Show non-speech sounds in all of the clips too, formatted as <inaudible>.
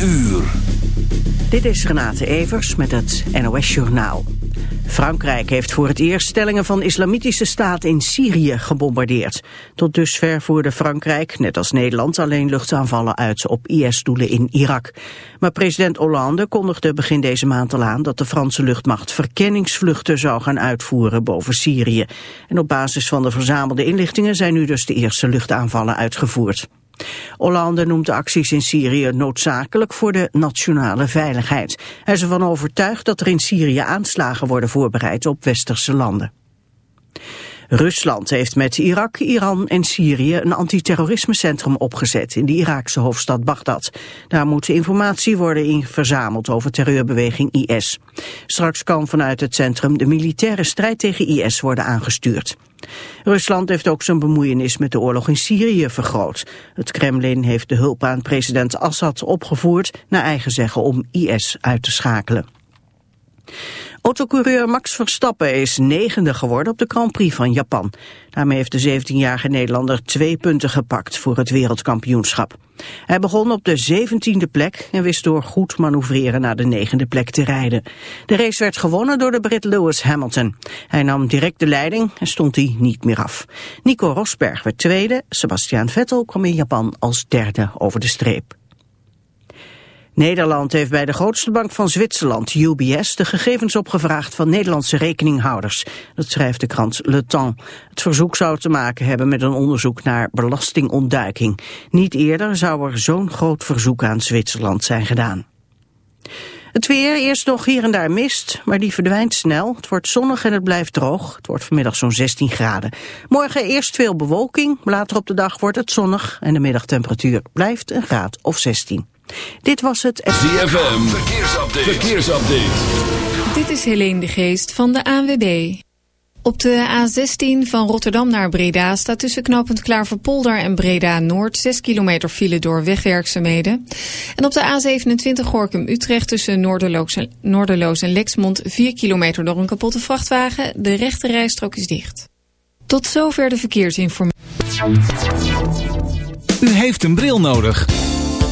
uur. Dit is Renate Evers met het NOS Journaal. Frankrijk heeft voor het eerst stellingen van islamitische staat in Syrië gebombardeerd. Tot dusver voerde Frankrijk, net als Nederland, alleen luchtaanvallen uit op IS-doelen in Irak. Maar president Hollande kondigde begin deze maand al aan dat de Franse luchtmacht verkenningsvluchten zou gaan uitvoeren boven Syrië. En op basis van de verzamelde inlichtingen zijn nu dus de eerste luchtaanvallen uitgevoerd. Hollande noemt de acties in Syrië noodzakelijk voor de nationale veiligheid. Hij is ervan overtuigd dat er in Syrië aanslagen worden voorbereid op westerse landen. Rusland heeft met Irak, Iran en Syrië een antiterrorismecentrum opgezet in de Iraakse hoofdstad Bagdad. Daar moet informatie worden in verzameld over terreurbeweging IS. Straks kan vanuit het centrum de militaire strijd tegen IS worden aangestuurd. Rusland heeft ook zijn bemoeienis met de oorlog in Syrië vergroot. Het Kremlin heeft de hulp aan president Assad opgevoerd, naar eigen zeggen om IS uit te schakelen. Autocoureur Max Verstappen is negende geworden op de Grand Prix van Japan. Daarmee heeft de 17-jarige Nederlander twee punten gepakt voor het wereldkampioenschap. Hij begon op de 17e plek en wist door goed manoeuvreren naar de negende plek te rijden. De race werd gewonnen door de Brit Lewis Hamilton. Hij nam direct de leiding en stond hij niet meer af. Nico Rosberg werd tweede, Sebastian Vettel kwam in Japan als derde over de streep. Nederland heeft bij de grootste bank van Zwitserland, UBS, de gegevens opgevraagd van Nederlandse rekeninghouders. Dat schrijft de krant Le Temps. Het verzoek zou te maken hebben met een onderzoek naar belastingontduiking. Niet eerder zou er zo'n groot verzoek aan Zwitserland zijn gedaan. Het weer, eerst nog hier en daar mist, maar die verdwijnt snel. Het wordt zonnig en het blijft droog. Het wordt vanmiddag zo'n 16 graden. Morgen eerst veel bewolking, later op de dag wordt het zonnig... en de middagtemperatuur blijft een graad of 16. Dit was het... ZFM, verkeersupdate. verkeersupdate. Dit is Helene de Geest van de ANWB. Op de A16 van Rotterdam naar Breda staat tussen knooppunt Klaverpolder en Breda Noord 6 kilometer file door wegwerkzaamheden. En op de A27 Gorkum Utrecht tussen Noorderloos en, Noorderloos en Lexmond 4 kilometer door een kapotte vrachtwagen. De rechte rijstrook is dicht. Tot zover de verkeersinformatie. U heeft een bril nodig.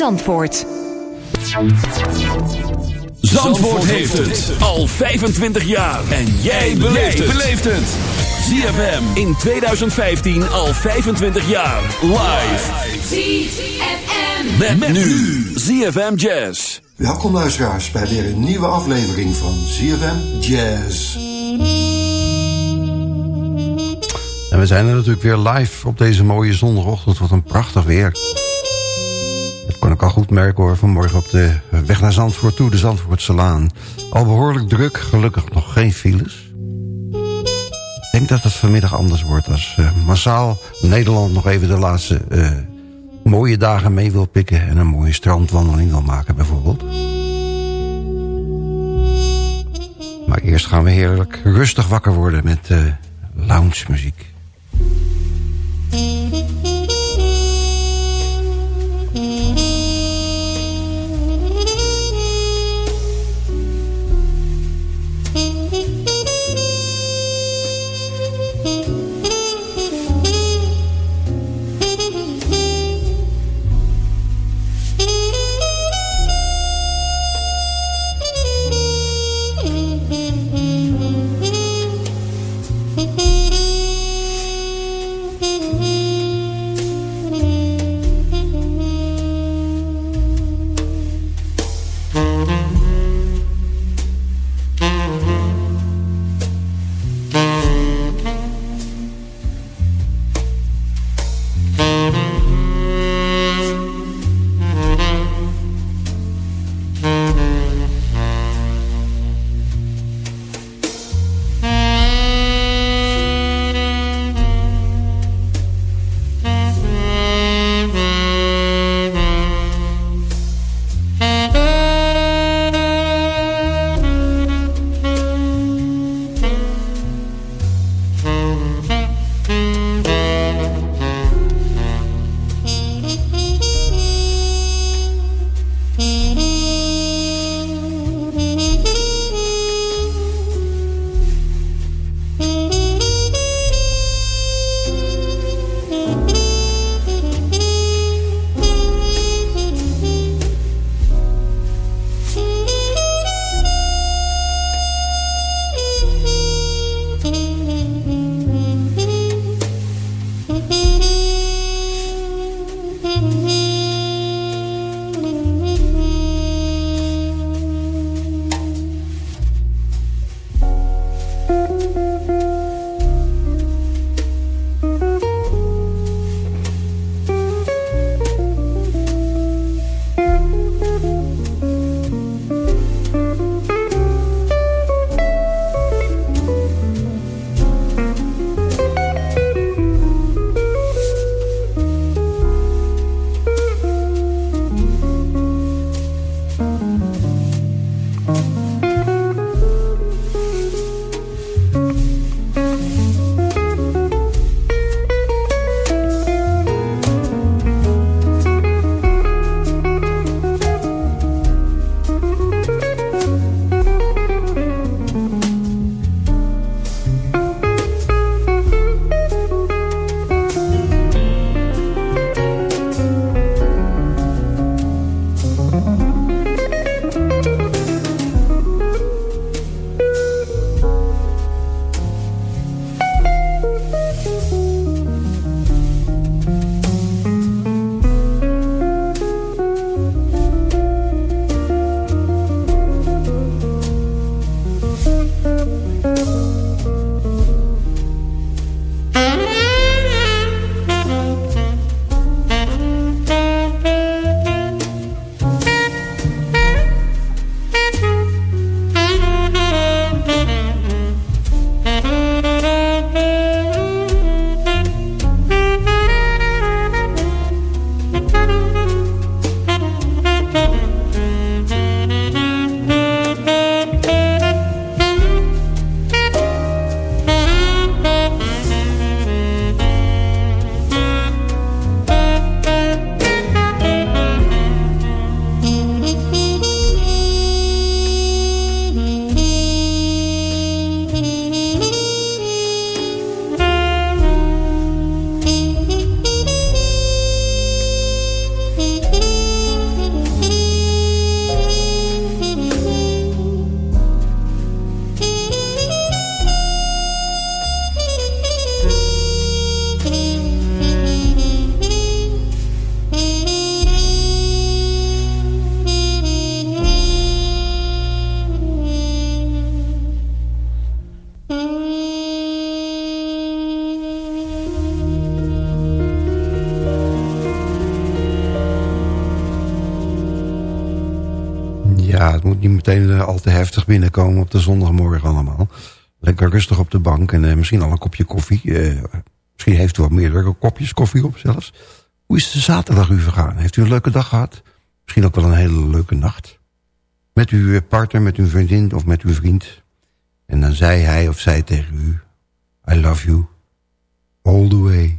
Zandvoort. Zandvoort heeft het al 25 jaar. En jij beleeft het. ZFM in 2015 al 25 jaar. Live. ZFM. Met, met nu. ZFM Jazz. Welkom luisteraars bij weer een nieuwe aflevering van ZFM Jazz. En we zijn er natuurlijk weer live op deze mooie zondagochtend. Wat een prachtig weer. Ik al goed merken hoor, vanmorgen op de weg naar Zandvoort toe, de Zandvoortse Laan. Al behoorlijk druk, gelukkig nog geen files. Ik denk dat het vanmiddag anders wordt als uh, massaal Nederland nog even de laatste uh, mooie dagen mee wil pikken... en een mooie strandwandeling wil maken bijvoorbeeld. Maar eerst gaan we heerlijk rustig wakker worden met uh, lounge muziek. Niet meteen eh, al te heftig binnenkomen op de zondagmorgen allemaal. Lekker rustig op de bank en misschien al een kopje koffie. misschien heeft u wel meerdere kopjes koffie op zelfs. Hoe is de zaterdag u vergaan? Heeft u een leuke dag gehad? Misschien ook wel een hele leuke nacht? Met uw partner, met uw vriendin of met uw vriend. En dan zei hij of zij tegen u... I love you all the way.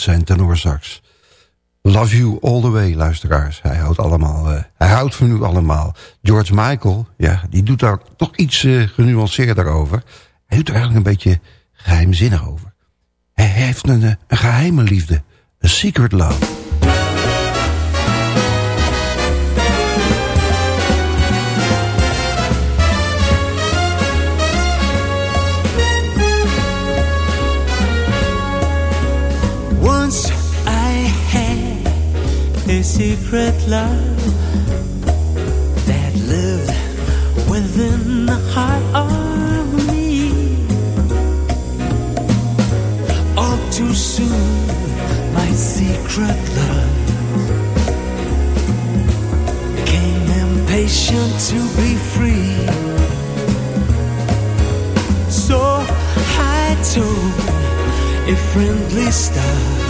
Met zijn tenorsax. Love You All The Way, luisteraars. Hij houdt, allemaal, uh, hij houdt van u allemaal. George Michael, ja, die doet daar toch iets uh, genuanceerder over. Hij doet er eigenlijk een beetje geheimzinnig over. Hij heeft een, een geheime liefde. A secret love. A secret love that lived within the heart of me. All too soon, my secret love became impatient to be free. So I told a friendly star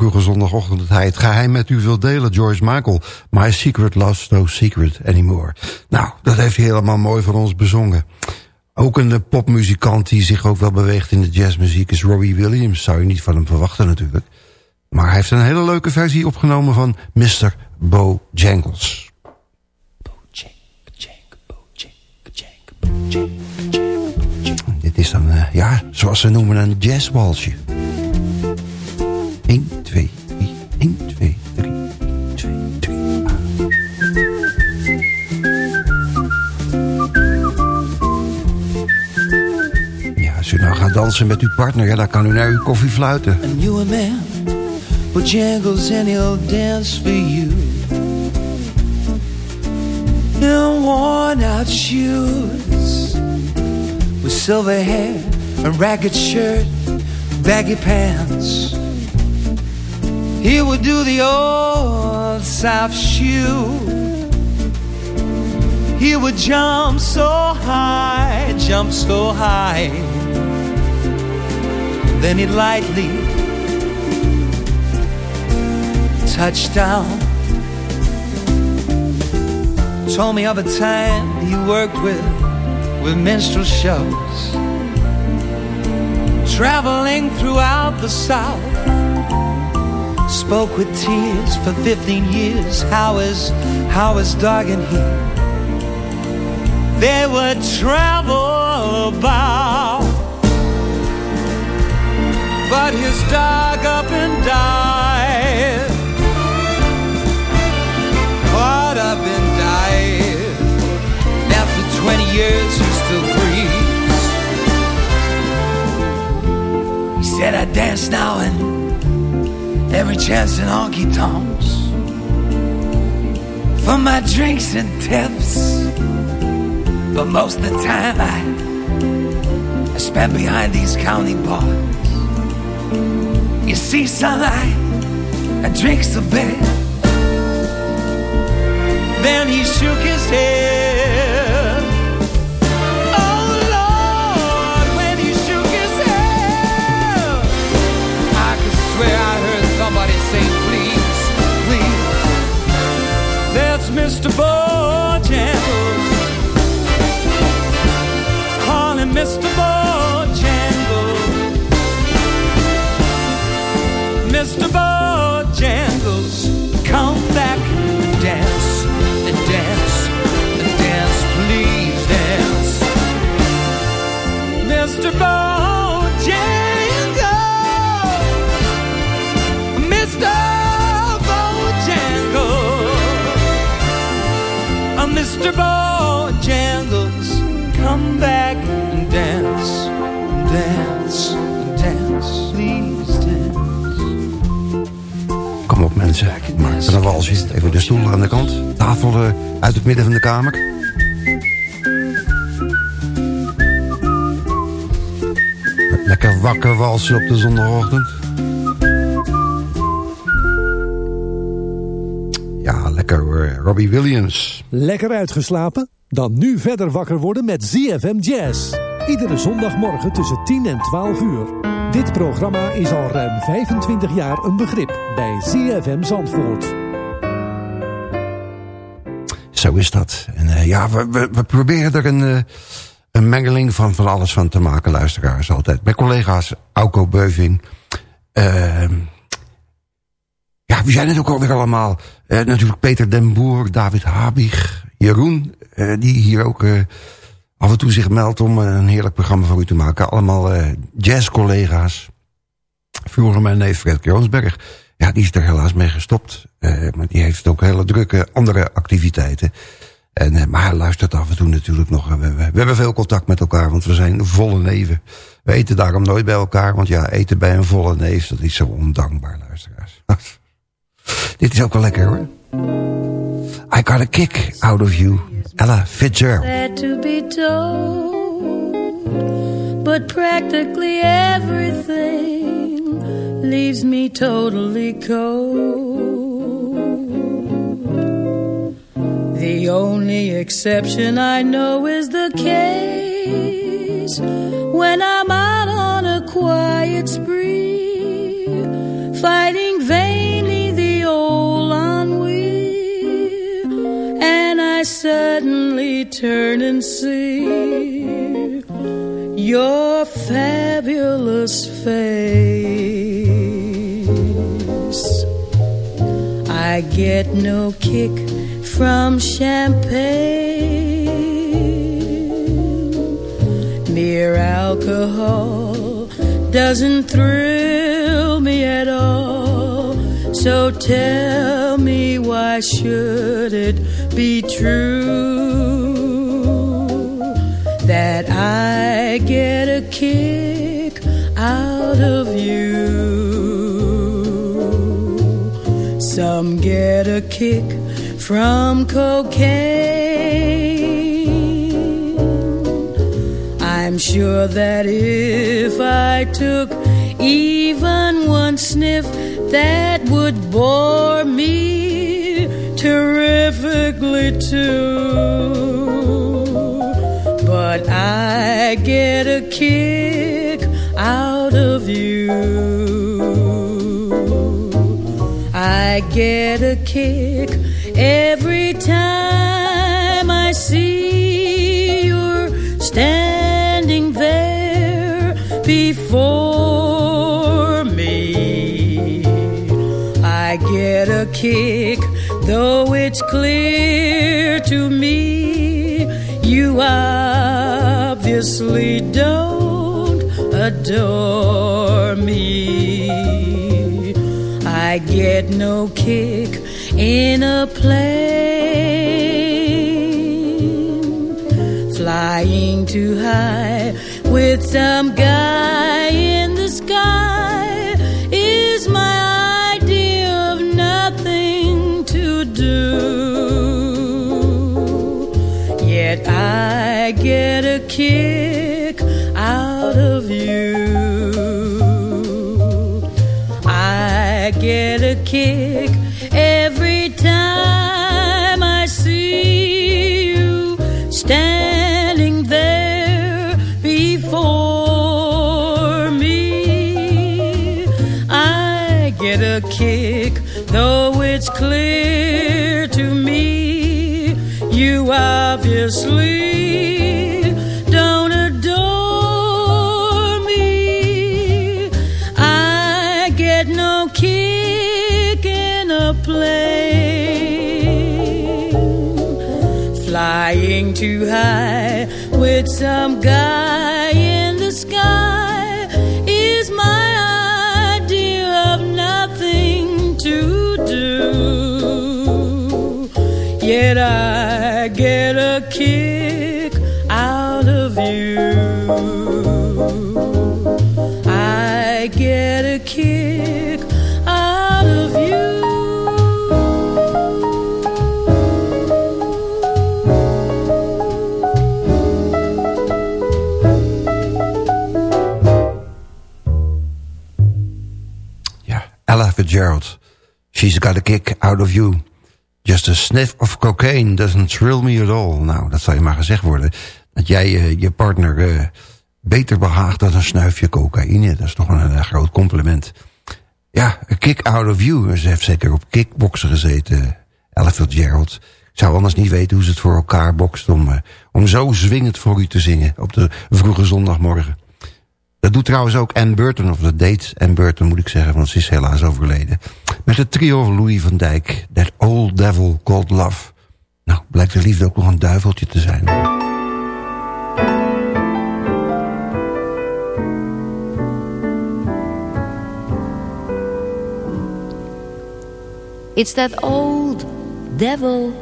Vroege zondagochtend... hij het geheim met u wil delen, George Michael. My secret loves no secret anymore. Nou, dat heeft hij helemaal mooi voor ons bezongen. Ook een eh, popmuzikant die zich ook wel beweegt in de jazzmuziek... is Robbie Williams, zou je niet van hem verwachten natuurlijk. Maar hij heeft een hele leuke versie opgenomen van Mr. Bojangles. Dit is dan, uh, ja, zoals ze noemen een jazzwalsje. 1, 2, 3, 1, 2, 3, 2, 3. Ja, als u nou gaat dansen met uw partner, ja, dan kan u naar uw koffie fluiten. A newer man, Bojangles and he'll dance for you. In worn out shoes, with silver hair, a ragged shirt, baggy pants. He would do the old South shoe. He would jump so high, jump so high. Then he'd lightly touch down. Told me of a time he worked with, with minstrel shows. Traveling throughout the South spoke with tears for 15 years. How is, how is dog and he? They would travel about. But his dog up and died. Caught up and died. After 20 years, he still breathes. He said, I dance now and every chance in honky tonks for my drinks and tips. But most of the time I, I spend behind these county bars. You see sunlight and drinks a bit. Then he shook his head. Mensen, maak er een. Even de stoel aan de kant. Tafel eh, uit het midden van de kamer. Lekker wakker walsen op de zondagochtend. Ja, lekker hoor. Robbie Williams. Lekker uitgeslapen? Dan nu verder wakker worden met ZFM Jazz. Iedere zondagmorgen tussen 10 en 12 uur. Dit programma is al ruim 25 jaar een begrip bij ZFM Zandvoort. Zo is dat. En eh, ja, we, we, proberen er een, eh, een mengeling van, van alles van te maken, luisteraars altijd. Mijn collega's, Auko Beuving. ehm, ja, wie zijn het ook alweer allemaal? Eh, natuurlijk Peter den Boer, David Habig, Jeroen, die hier ook af en toe zich meldt om eh, een heerlijk programma voor u te maken. Allemaal eh, jazzcollega's. Vroeger mijn neef Fred Kroonsberg. Ja, die is er helaas mee gestopt. Eh, maar die heeft ook hele drukke andere activiteiten. En, maar hij luistert af en toe natuurlijk nog. We, we hebben veel contact met elkaar, want we zijn volle neven. We eten daarom nooit bij elkaar, want ja, eten bij een volle neef, dat is zo ondankbaar, luisteraars. <laughs> Dit is ook wel lekker hoor. I got a kick out of you. Ella Fitzgerald. Sad to be told, but practically everything leaves me totally cold. The only exception I know is the case when I'm out on a quiet spree, fighting suddenly turn and see your fabulous face. I get no kick from champagne. Mere alcohol doesn't thrill me at all. So tell me why should it be true that I get a kick out of you? Some get a kick from cocaine. I'm sure that if I took even one sniff, that would bore me terrifically too. But I get a kick out of you. I get a kick every to me. You obviously don't adore me. I get no kick in a plane, flying too high with some guy in the sky kick out of you. I get a kick every time I see you standing there before me. I get a kick, though it's clear to me you obviously flying with some guy in the sky is my idea of nothing to do. Yet I get a kick Fitzgerald. She's got a kick out of you. Just a sniff of cocaine doesn't thrill me at all. Nou, dat zal je maar gezegd worden. Dat jij eh, je partner eh, beter behaagt dan een snuifje cocaïne. Dat is toch een, eh, groot compliment. Ja, a kick out of you. Ze heeft zeker op kickboksen gezeten, Ella Fitzgerald. Ik zou anders niet weten hoe ze het voor elkaar bokst... om, om zo zwingend voor u te zingen op de vroege zondagmorgen. Dat doet trouwens ook Anne Burton, of dat deed Anne Burton moet ik zeggen, want ze is helaas overleden. Met het trio van Louis van Dijk, That Old Devil Called Love. Nou, blijkt de liefde ook nog een duiveltje te zijn. It's that old devil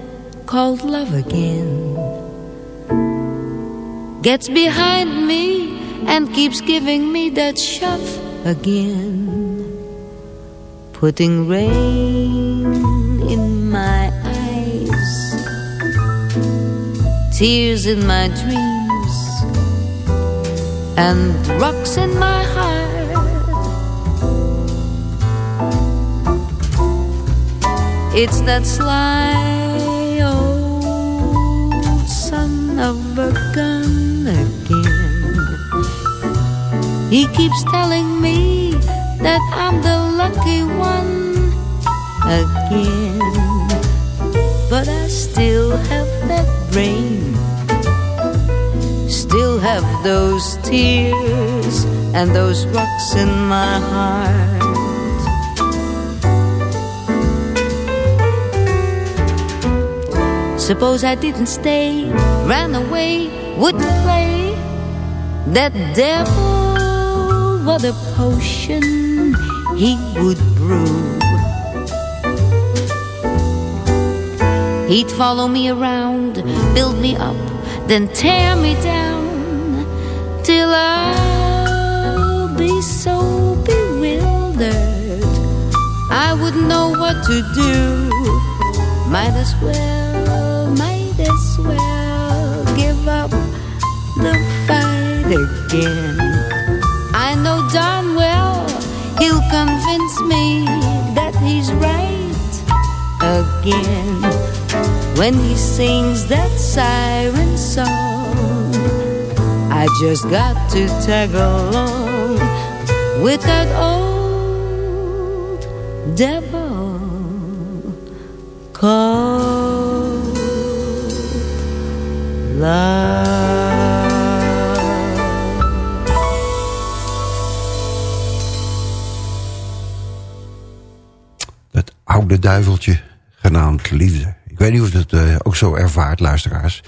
called love again. Gets behind me and keeps giving me that shove again. Putting rain in my eyes, tears in my dreams, and rocks in my heart. It's that sly old son of a gun He keeps telling me that I'm the lucky one again. But I still have that brain, still have those tears and those rocks in my heart. Suppose I didn't stay, ran away, wouldn't play. That devil, what a potion he would brew. He'd follow me around, build me up, then tear me down. Till I'll be so bewildered, I wouldn't know what to do. Might as well, might as well give up the fight again. He'll convince me that he's right again when he sings that siren song. I just got to tag along with that old devil called love. Oude duiveltje, genaamd liefde. Ik weet niet of het uh, ook zo ervaart, luisteraars.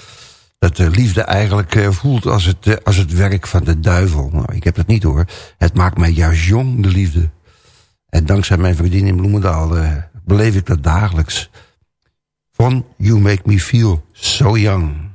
Dat de liefde eigenlijk uh, voelt als het, als het werk van de duivel. Nou, ik heb het niet hoor. Het maakt mij juist jong, de liefde. En dankzij mijn vriendin in Bloemendaal beleef ik dat dagelijks. Van You Make Me Feel So Young.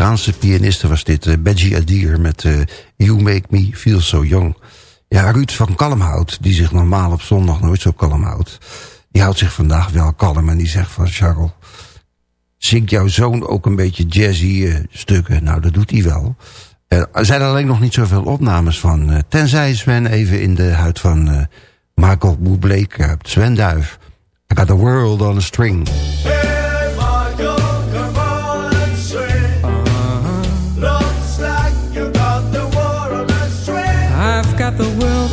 Amerikaanse pianiste was dit. Uh, Benji Adir met uh, You Make Me Feel So Young. Ja, Ruud van Kalmhout, die zich normaal op zondag nooit zo kalm houdt... die houdt zich vandaag wel kalm en die zegt van... Charles, zingt jouw zoon ook een beetje jazzy stukken? Nou, dat doet hij wel. Er zijn alleen nog niet zoveel opnames van. tenzij Sven even in de huid van Michael Bublé kruipt. Sven Duif. I got the world on a string.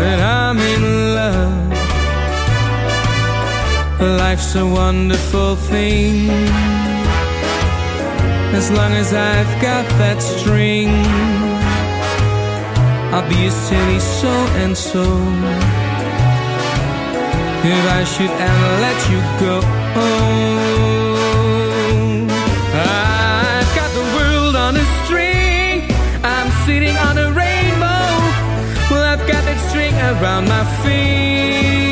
that I'm in love? Life's a wonderful thing. As long as I've got that string I'll be a silly so and so If I should ever let you go I've got the world on a string. I'm sitting on a around my finger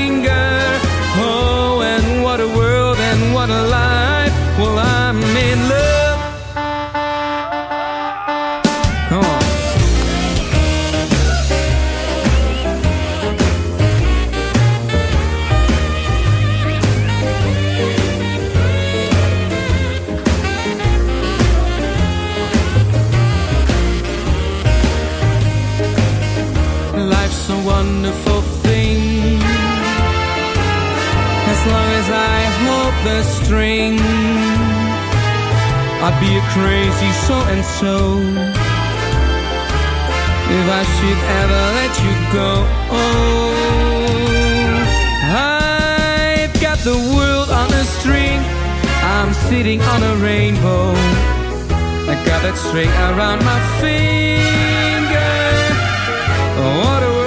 As long as I hold the string. I'd be a crazy so-and-so If I should ever let you go. I've got the world on a string. I'm sitting on a rainbow. I got that string around my finger. Oh, what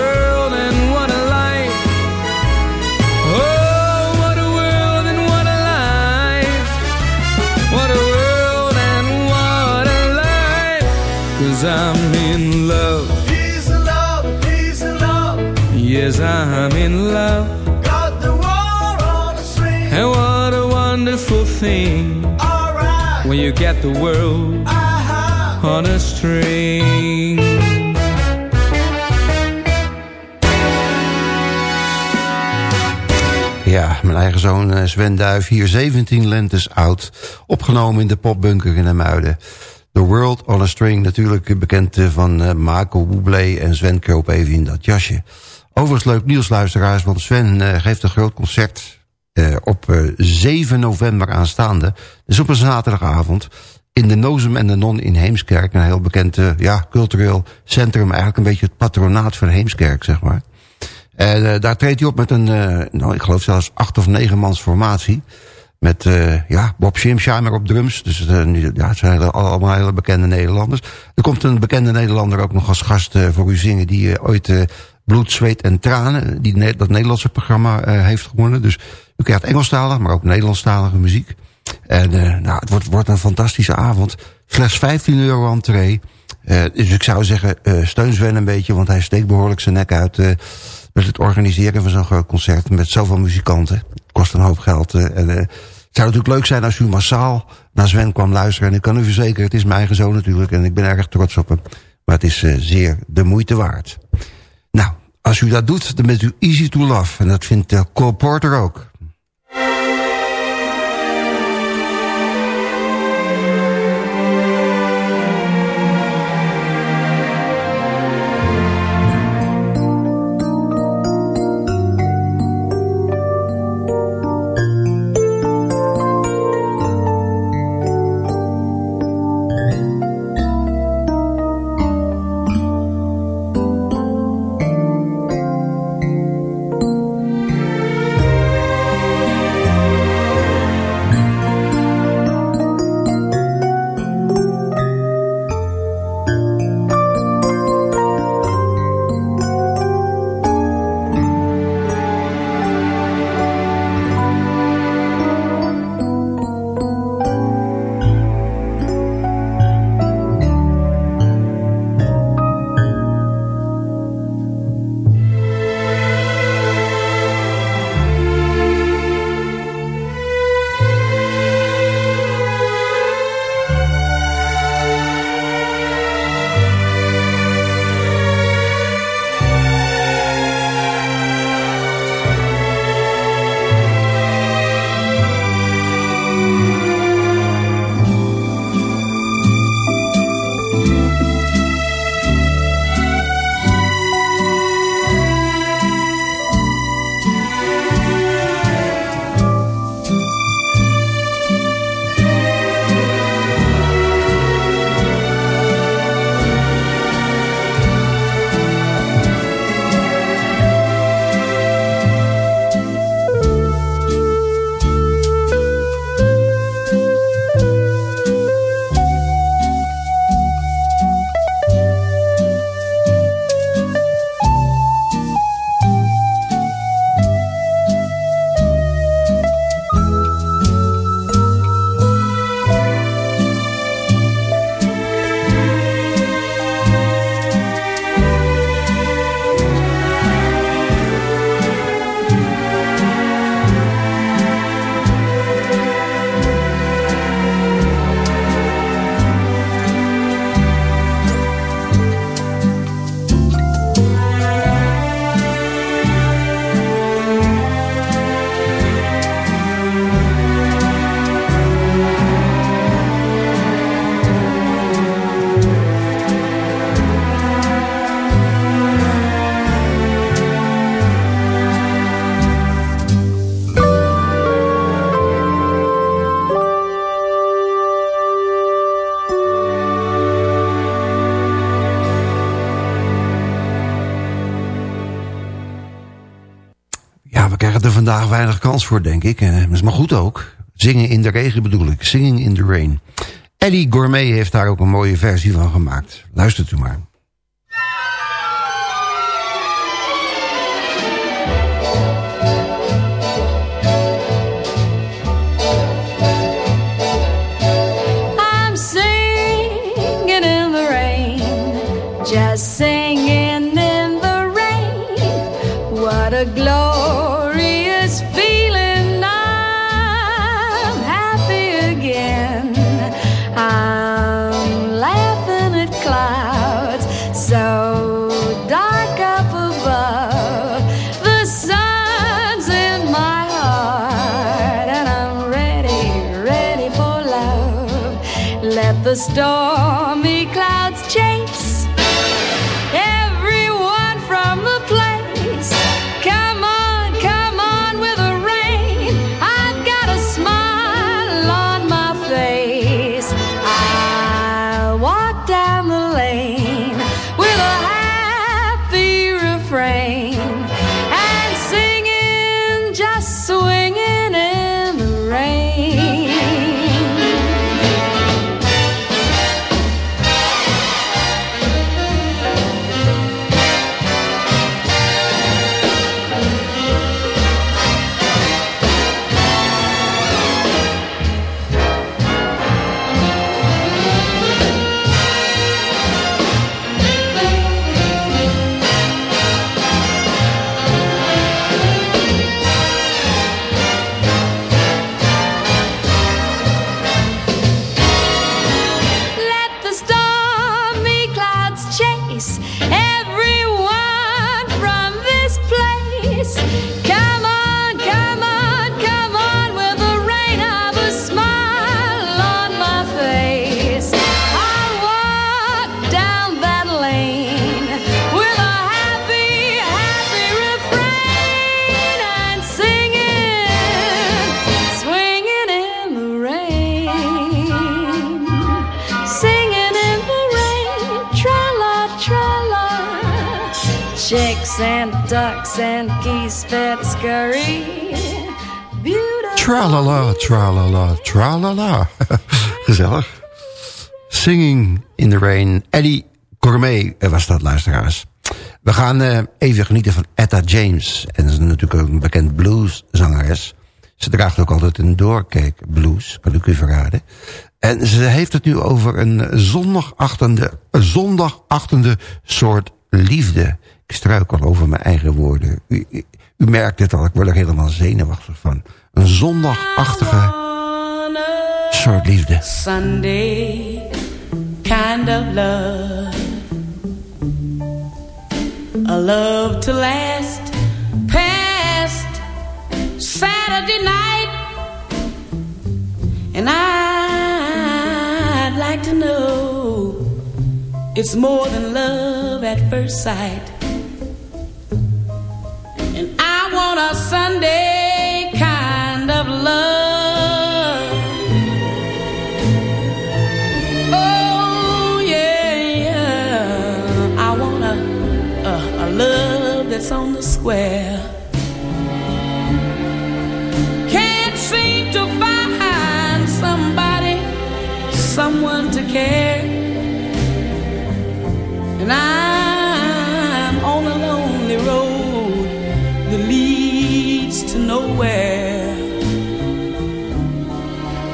Cause I'm in love. He's in love, he's in love. Yes, I'm in love. Got the world on a string And what a wonderful thing. Alright. When you get the world on a string. Ja, mijn eigen zoon eh, Sven Duif, hier. 17 lentes oud. Opgenomen in de popbunker in de Muiden. The World on a String, natuurlijk bekend eh, van uh, Marco Bublé en Sven kroop even in dat jasje. Overigens leuk nieuwsluisteraars, want Sven uh, geeft een groot concert op uh, 7 november aanstaande. Dus op een zaterdagavond in de Nozem en de Non in Heemskerk. Een heel bekend ja, cultureel centrum, eigenlijk een beetje het patronaat van Heemskerk, zeg maar. En daar treedt hij op met een, nou, ik geloof zelfs acht of negen mans formatie. Met uh, ja, Bob Schimsheimer op drums. Dus ja, het zijn allemaal hele bekende Nederlanders. Er komt een bekende Nederlander ook nog als gast voor u zingen... die ooit Bloed, Zweet en Tranen, die, dat Nederlandse programma heeft gewonnen. Dus u krijgt Engelstalige, maar ook Nederlandstalige muziek. En nou, het wordt, wordt een fantastische avond. Slechts 15 euro entree. dus ik zou zeggen, steun Sven een beetje... want hij steekt behoorlijk zijn nek uit met het organiseren van zo'n concert met zoveel muzikanten. Het kost een hoop geld. Uh, en, uh, zou natuurlijk leuk zijn als u massaal naar Sven kwam luisteren. En ik kan u verzekeren, het is mijn eigen zoon natuurlijk. En ik ben erg trots op hem. Maar het is uh, zeer de moeite waard. Nou, als u dat doet, dan bent u easy to love. En dat vindt Cole Porter ook. Voor, denk ik. Dat is maar goed ook. Zingen in de regen bedoel ik. Singing in the rain. Eddie Gourmet heeft daar ook een mooie versie van gemaakt. Luistert u maar. I'm the stormy chicks and ducks and geese fed scurry. Beautiful. Tralala, tralala, tralala. <laughs> Gezellig. Singing in the Rain. Eddie Gourmet was dat, luisteraars. We gaan eh, even genieten van Etta James. En dat is natuurlijk ook een bekend blueszangeres. Ze draagt ook altijd een doorkijk blues, kan ik u verraden. En ze heeft het nu over een zondagachtende, zondagachtende soort liefde. Ik struikel over mijn eigen woorden. U, u, u merkt het al, ik word er helemaal zenuwachtig van. Een zondagachtige soort liefde. Sunday kind of love. A love to last past Saturday night. And I'd like to know it's more than love at first sight. I want a Sunday kind of love. Oh yeah, yeah. I want a, a a love that's on the square. Can't seem to find somebody, someone to care. And I'm nowhere.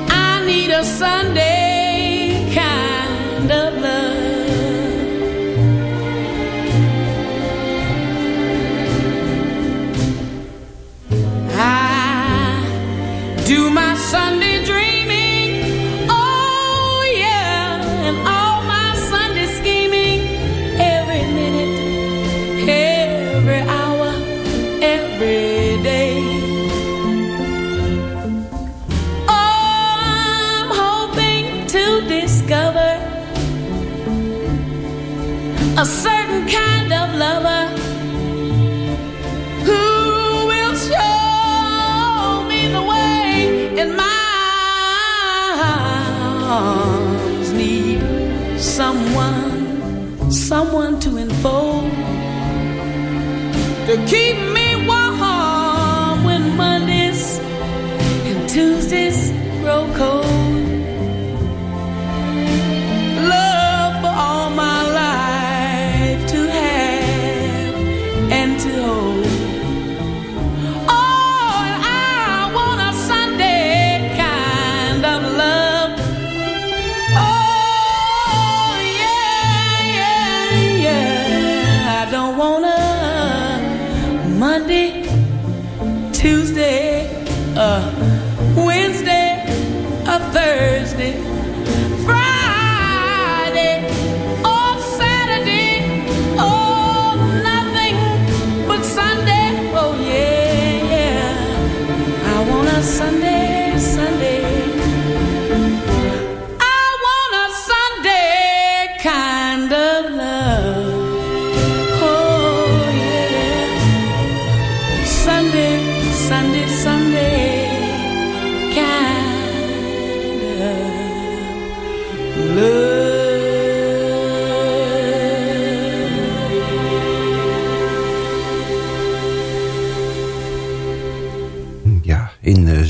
I need a Sunday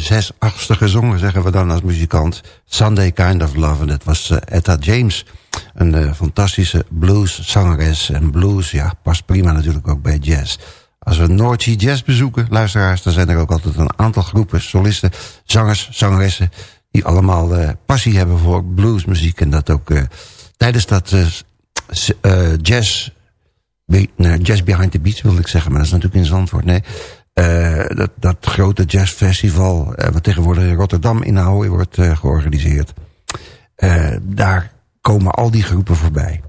zes achtste gezongen, zeggen we dan als muzikant. Sunday Kind of Love. En dat was eh, Etta James. Een eh, fantastische blueszangeres. En blues, ja, past prima natuurlijk ook bij jazz. Als we Sea Jazz bezoeken, luisteraars... dan zijn er ook altijd een aantal groepen, solisten, zangers, zangeressen... die allemaal eh, passie hebben voor bluesmuziek. En dat ook tijdens dat jazz... Be- jazz Behind the Beats wilde ik zeggen, maar dat is natuurlijk in Zandvoort. Nee, Eh, dat, dat grote jazzfestival... eh, wat tegenwoordig in Rotterdam in Ahoy wordt eh, georganiseerd. Daar komen al die groepen voorbij.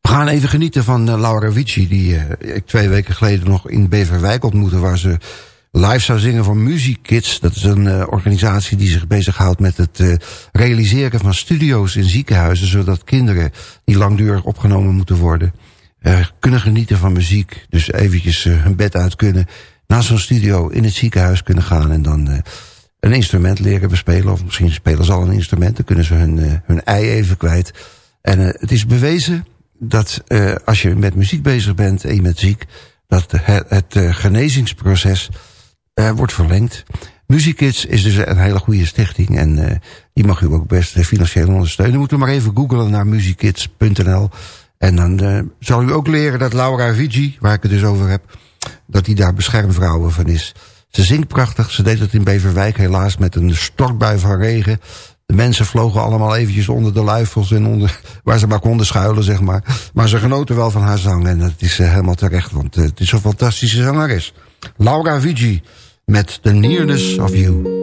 We gaan even genieten van Laura Vici... die ik twee weken geleden nog in Beverwijk ontmoette... waar ze live zou zingen voor Music Kids. Dat is een organisatie die zich bezighoudt met het realiseren van studio's in ziekenhuizen... zodat kinderen die langdurig opgenomen moeten worden... eh, kunnen genieten van muziek. Dus eventjes eh, hun bed uit kunnen... naar zo'n studio in het ziekenhuis kunnen gaan... en dan eh, een instrument leren bespelen. Of misschien spelen ze al een instrument. Dan kunnen ze hun, eh, hun ei even kwijt. En eh, het is bewezen dat eh, als je met muziek bezig bent en je bent ziek... dat het, eh, genezingsproces eh, wordt verlengd. Musikids is dus een hele goede stichting. En eh, die mag u ook best eh, financieel ondersteunen. Moet u maar even googlen naar musikids.nl. En dan eh, zal u ook leren dat Laura Vigi, waar ik het dus over heb... dat die daar beschermvrouwen van is. Ze zingt prachtig. Ze deed het in Beverwijk helaas met een stortbui van regen. De mensen vlogen allemaal eventjes onder de luifels... En onder, <laughs> waar ze maar konden schuilen, zeg maar. Maar ze genoten wel van haar zang. En dat is eh, helemaal terecht, want eh, het is een fantastische zangeres. Laura Vigi met The Nearness of You.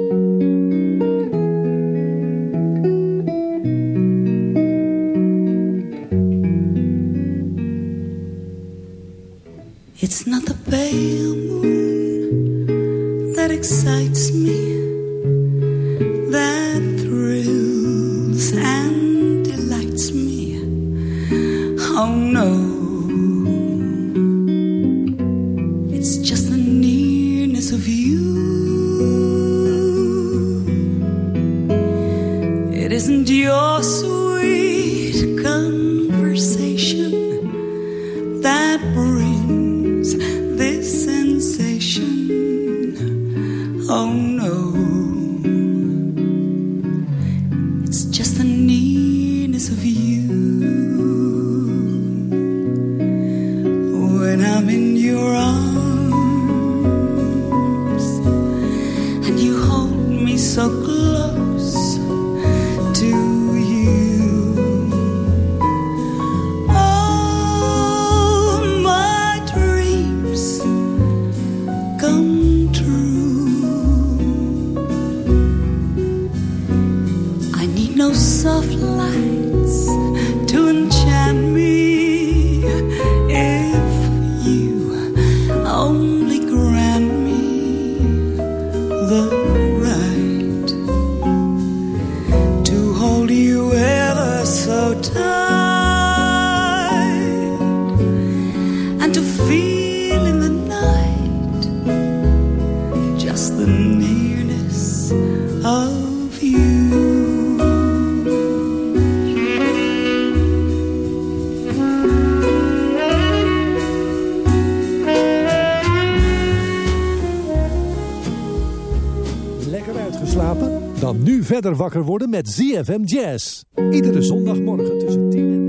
Dan nu verder wakker worden met ZFM Jazz. Iedere zondagmorgen tussen 10 en...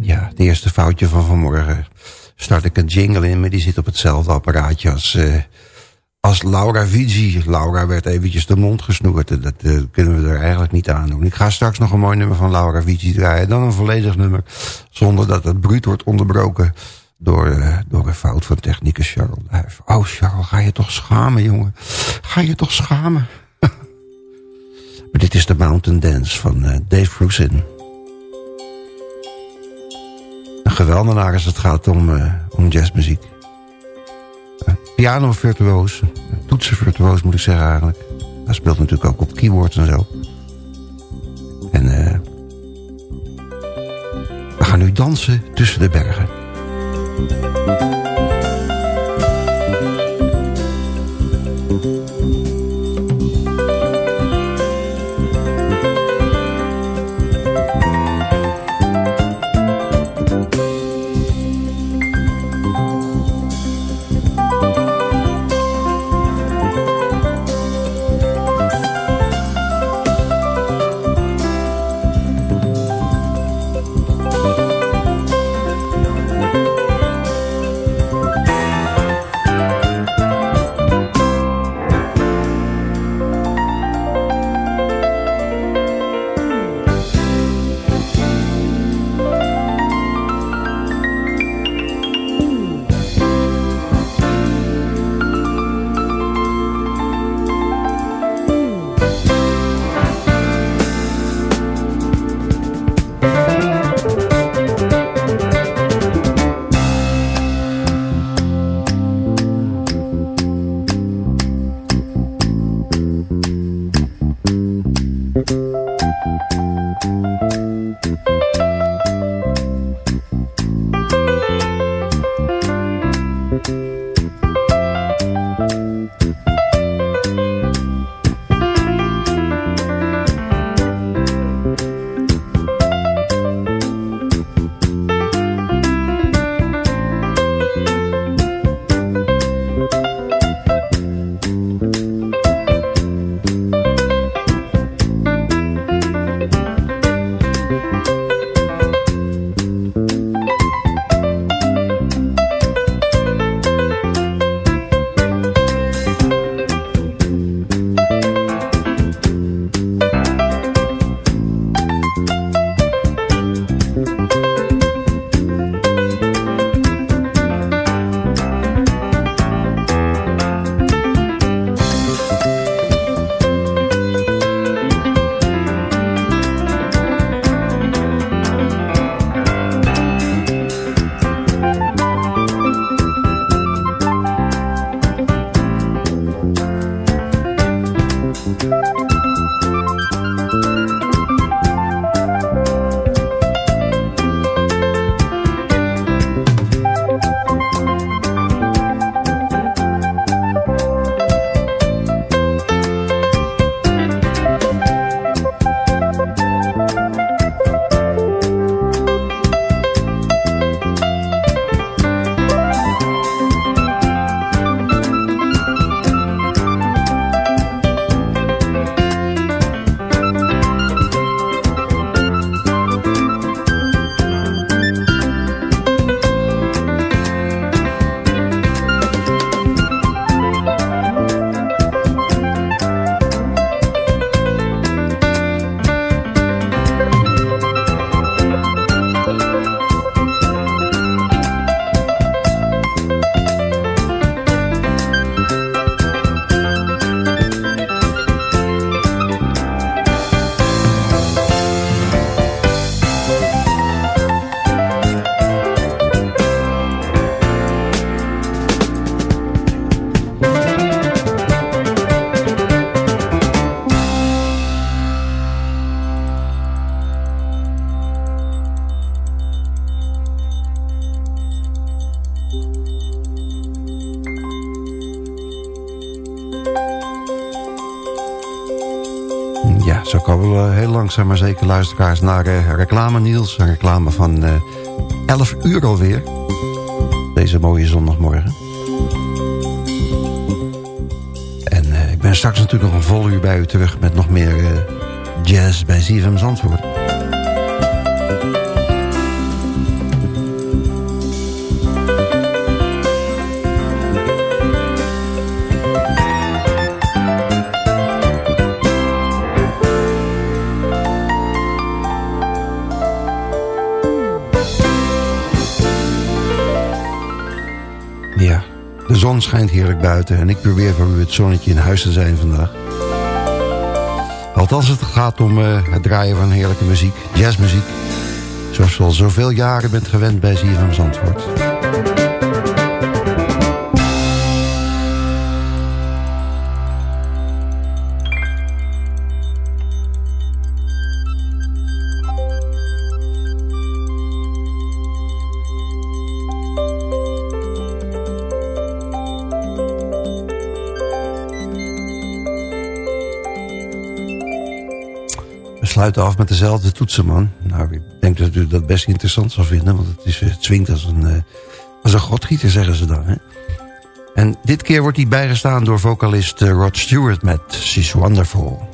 Ja, het eerste foutje van vanmorgen. Start ik een jingle in, maar die zit op hetzelfde apparaatje als, eh, als Laura Vigi. Laura werd eventjes de mond gesnoerd. Dat eh, kunnen we er eigenlijk niet aan doen. Ik ga straks nog een mooi nummer van Laura Vigi draaien. Dan een volledig nummer. Zonder dat het bruut wordt onderbroken door, eh, door een fout van technicus Charles Duif. Oh Charles, ga je toch schamen jongen. Ga je toch schamen. <laughs> maar dit is de Mountain Dance van Dave Frusin. Geweldenaar als het gaat om, eh, om jazzmuziek. Piano virtuoos, toetsen virtuoos moet ik zeggen eigenlijk. Hij speelt natuurlijk ook op keyboards en zo. En eh, we gaan nu dansen tussen de bergen. Langzaam maar zeker luisteraars naar uh, reclame Niels. Een reclame van uh, 11 uur alweer. Deze mooie zondagmorgen. En uh, ik ben straks natuurlijk nog een vol uur bij u terug... met nog meer jazz bij ZFM Zandvoort. Zon schijnt heerlijk buiten... en ik probeer u het zonnetje in huis te zijn vandaag. Althans, het gaat om eh, het draaien van heerlijke muziek, jazzmuziek. Zoals u al zoveel jaren bent gewend bij ZFM Zandvoort. Sluiten af met dezelfde toetsen, man. Nou, ik denk dat u dat best interessant zal vinden... want het, is, het swingt als een, eh, als een godgieter, zeggen ze dan. Hè? En dit keer wordt hij bijgestaan door vocalist eh, Rod Stewart met She's Wonderful.